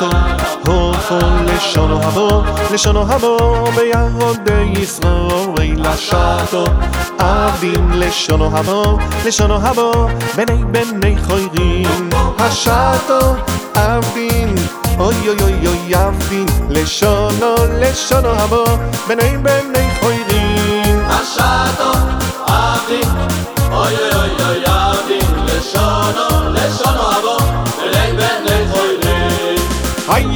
so ho so le shono habo le shono לשעתו be yahod de israel ve la shato avim le shono habo le khoyrim ha shato oy oy oy oy khoyrim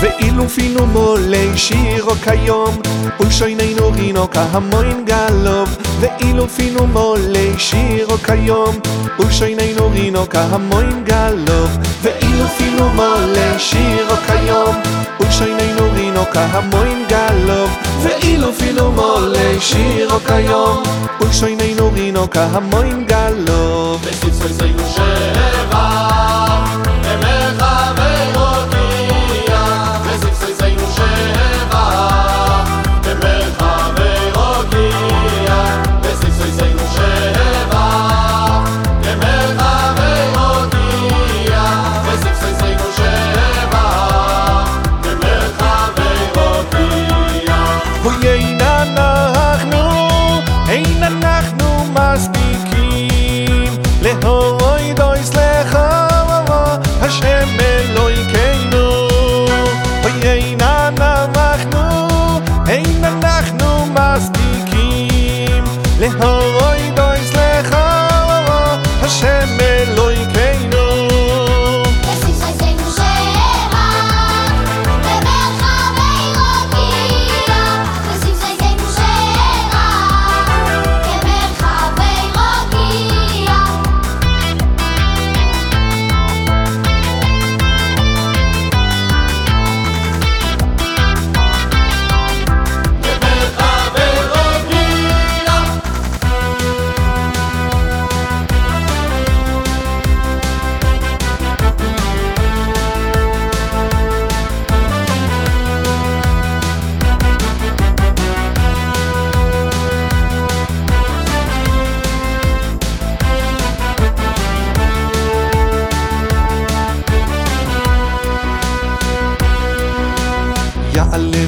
ואילו פינו מולי שירו כיום ולשויננו רינו כהמוין גלוב ואילו פינו מולי שירו כיום ולשויננו רינו כהמוין גלוב ואילו פינו מולי שירו כיום ולשויננו רינו כהמוין גלוב ואילו פינו מולי שירו כיום ולשויננו רינו כהמוין גלוב Ainda nada. Tá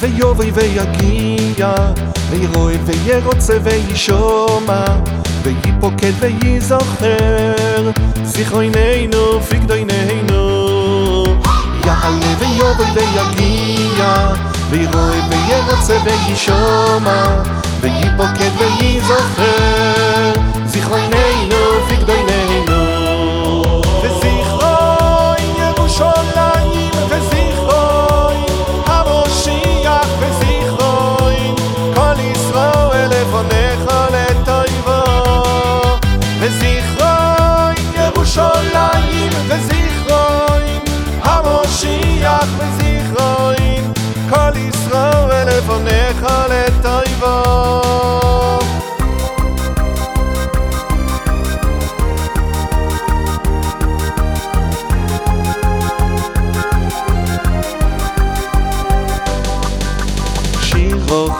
ויובי ויגיע וירוי וירוצה וישומע ויפוקד ויזוכר זיכוי נהינו פיקדוי נהינו יעלה ויובי ויגיע וירוי וירוצה וישומע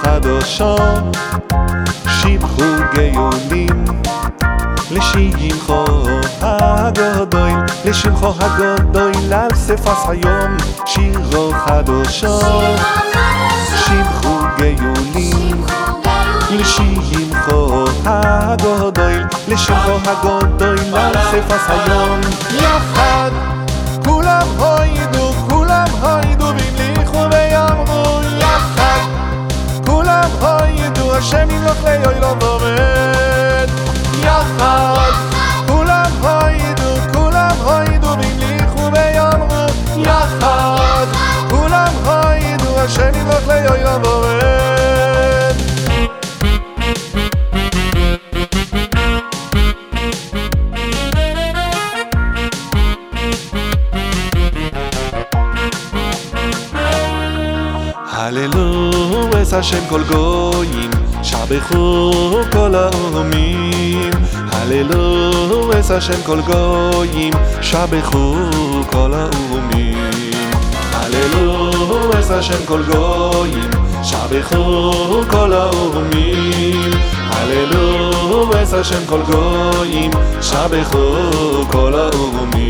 חדשות, שיבחו גאונים, לשימחו הגודוי, לשמחו הגודוי, לאל ספס היום, שירו חדשות, שיבחו גאונים, לשימחו הגודוי, לשמחו הגודוי, לאל ספס היום, יחד כולם הוי השם ימלוך ליוי לא ועומד יחד כולם הועידו, כולם הועידו והמליכו ויאמרו יחד כולם הועידו השם ימלוך ליוי לא ועומד הללו אס השם כל גויים שבחו כל העולמים, הללו את השם כל שבחו כל העולמים. הללו את השם כל שבחו כל העולמים, הללו את השם כל שבחו כל העולמים.